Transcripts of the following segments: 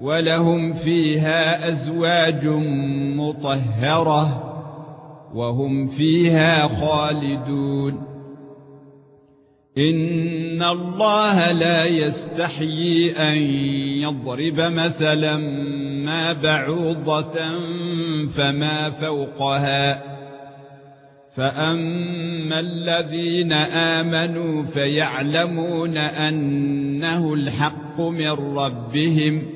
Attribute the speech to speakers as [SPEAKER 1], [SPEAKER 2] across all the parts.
[SPEAKER 1] ولهم فيها أزواج مطهرة وهم فيها خالدون. إن الله لا يستحيي أن يضرب مثلا ما بعوضة فما فوقها. فأما الذين آمنوا فيعلمون أنه الحق من ربهم.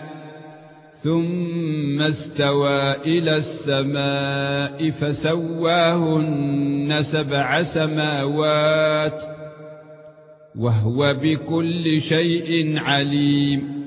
[SPEAKER 1] ثم استوى إلى السماء فسواهن سبع سماوات وهو بكل شيء عليم.